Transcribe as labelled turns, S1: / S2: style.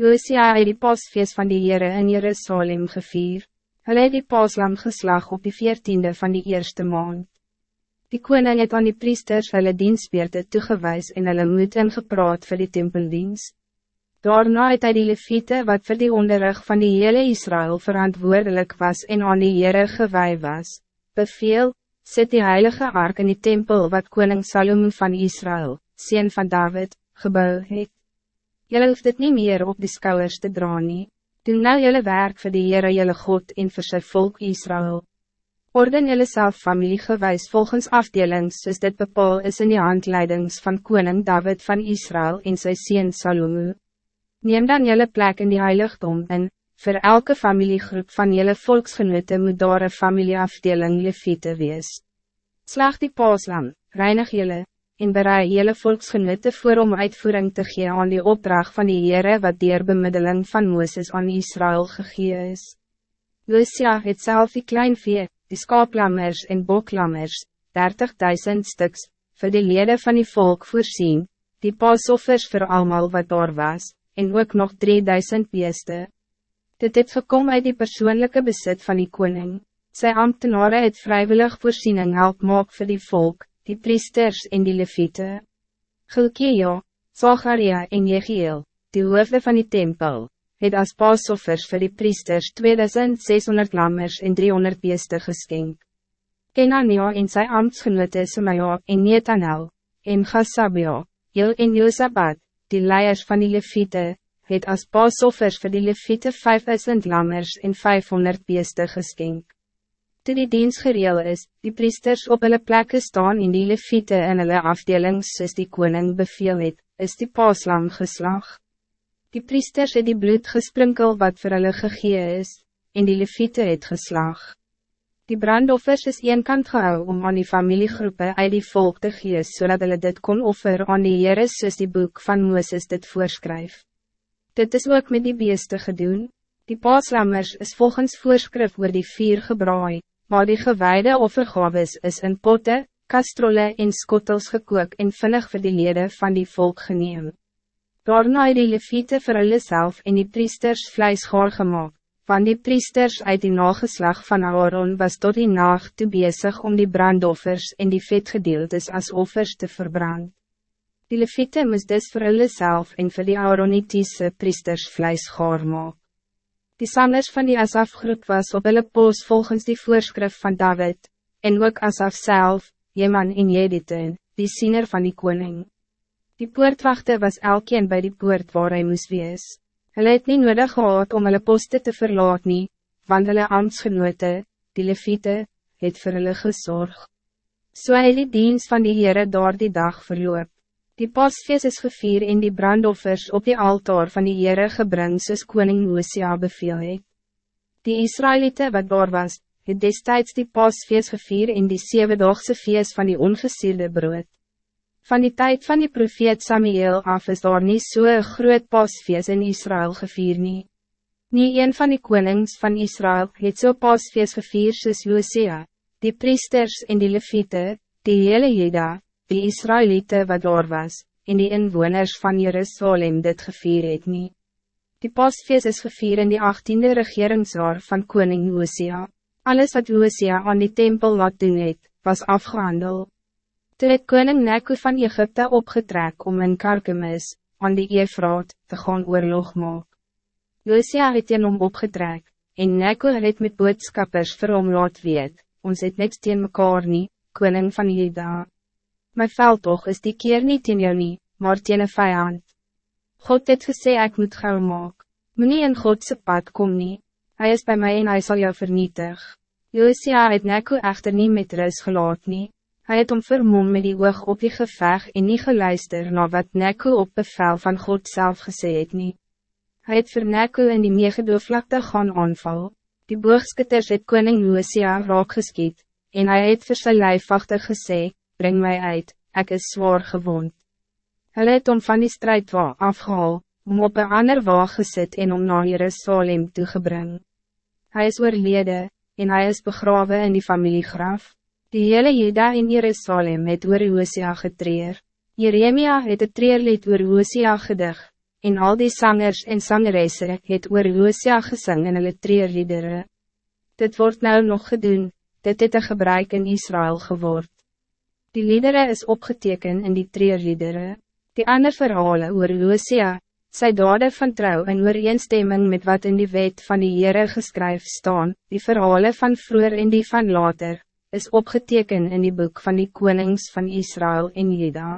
S1: Josia het die pasfeest van die Heere in Jerusalem gevier. Hulle het die paslam geslag op die veertiende van die eerste maand. Die koning het aan die priesters hulle dienstbeerte toegewys en hulle moed ingepraat vir die tempeldienst. Daarna het hy die leviete wat voor die onderrug van die hele Israël verantwoordelijk was en aan die Heere gewaai was, beveel, zet die heilige ark in die tempel wat koning Salomon van Israël, sien van David, gebouw het. Jelle hoeft het niet meer op de schouders te draaien. nie. Doen nou jelle werk voor de Heere jelle God en voor sy volk Israël. Orden jelle self familie gewijs volgens afdelings soos dit bepaal is in die handleidings van koning David van Israël en sy sien Salomo. Neem dan jelle plek in die heiligdom en, voor elke familiegroep van jelle volksgenote moet daar een familieafdeling leviete wees. Slag die paaslam, reinig jelle, en berei hele volksgenote voor om uitvoering te gee aan die opdracht van die Heere wat dier bemiddeling van Mooses aan Israël gegee is. Lucia het self die klein vee, die skaaplammers en boklammers, 30.000 stuks, voor de leden van die volk voorzien, die paasoffers voor allemaal wat daar was, en ook nog 3000 beeste. Dit het gekom uit die persoonlijke bezit van die koning. Sy ambtenare het vrijwillig voorziening help maak vir die volk, die priesters en die leviete. Gilkeo, Zacharia en Jegiel, die hoofde van die tempel, het as paasoffers vir die priesters 2600 lammers en 300 beeste geskenk. Kenania en sy ambtsgenote Semaja en Netanel, en Gassabia, Jil en Josabat, die leiers van die leviete, het as paasoffers vir die leviete 5000 lammers en 500 beeste geskenk. Toe die dienst gereel is, die priesters op hulle plekke staan in die leviete en hulle afdelings soos die koning beveel het, is die paaslam geslag. Die priesters het die bloed gesprinkel wat vir hulle gegee is, en die leviete het geslag. Die brandoffers is een kant gehou om aan die familiegroepen uit die volk te gee, zodat hulle dit kon offer aan die Heere soos die boek van Mooses dit voorskryf. Dit is ook met die beeste gedoen. Die paaslammers is volgens voorschrift oor die vier gebraai, maar die gewijde offergaves is in potte, kastrolle en skottels gekook en vinnig vir die lede van die volk geneem. Daarna het die leviete vir hulle self en die priesters vlees gaar gemaakt, want die priesters uit die nageslag van Aaron was tot die nacht toe bezig om die brandoffers en die vetgedeeltes as offers te verbrand. Die leviete moest dus vir hulle self en vir die Aaronitiese priesters vlees gaar maak. Die samers van die Asaf-groep was op hulle poos volgens die voorschrift van David, en ook Asaf zelf, Jeman en Jediten, die siener van die koning. Die poortwachte was elkeen bij die poort waar hij moest wees. Hulle het nie nodig gehad om hulle poste te verlaat nie, want hulle ambtsgenote, die leviete, het vir hulle gezorg. So hy die dienst van die Heere daar die dag verloop. Die pasfeest is gevier in die brandoffers op die altaar van die Heere gebring soos koning Hosea beveel het. Die Israëlieten wat daar was, het destijds die pasfeest gevier in die zevendaagse feest van die ongesierde brood. Van die tijd van die profeet Samuel af is daar niet zo'n so groot pasfeest in Israël gevier nie. Nie een van die konings van Israël het so pasfeest gevier soos Hosea, die priesters en die leviete, die hele Jeda, die Israëlieten wat daar was, en die inwoners van Jerusalem dit gevier het nie. Die pasfeest is gevier in die 18e regeringsjaar van koning Hosea. Alles wat Hosea aan die tempel laat doen het, was afgehandel. Toe het koning Neko van Egypte opgetrek om in Karkemis, aan die Eefraat, te gaan oorlog maak. Hosea het in hom opgetrek, en Neko het met boodskappers vir hom laat weet, ons het niks teen mekaar nie, koning van Juda. My veldtocht is die keer niet in jou nie, maar teen een vijand. God het gesê ek moet gauw maak. Moenie in Godse pad kom nie. Hij is bij mij en hij zal jou vernietig. Josia het Neko echter niet met rust gelaat nie. Hy het om vermoem met die oog op die geveg en nie geluister na wat Neko op bevel van God zelf gesê het nie. Hy het vir Neko in die meegedooflakte gaan aanval. Die boogskutters het koning Josia raak geskiet, en hij het vir sy lijfwachte gesê, breng mij uit, ik is zwaar gewond. Hij het om van die strijd wa afgehaal, om op een ander wa gezet en om naar Jerusalem te gebring. Hij is oorlede, en hij is begraven in die familiegraf. Die hele Jeda in Jerusalem het oor Hosea getreer. Jeremia het het treerlied oor Hosea gedig, en al die zangers en zangeresse het oor Hosea gesing in hulle treerliedere. Dit wordt nou nog gedoen, dit het een gebruik in Israël geword. Die liedere is opgeteken in die treerliedere. Die ander verhalen oor Hosea, sy dade van trouw en ooreenstemming met wat in die wet van die Heere geskryf staan, die verhalen van vroeger en die van later, is opgeteken in die boek van die konings van Israël en Juda.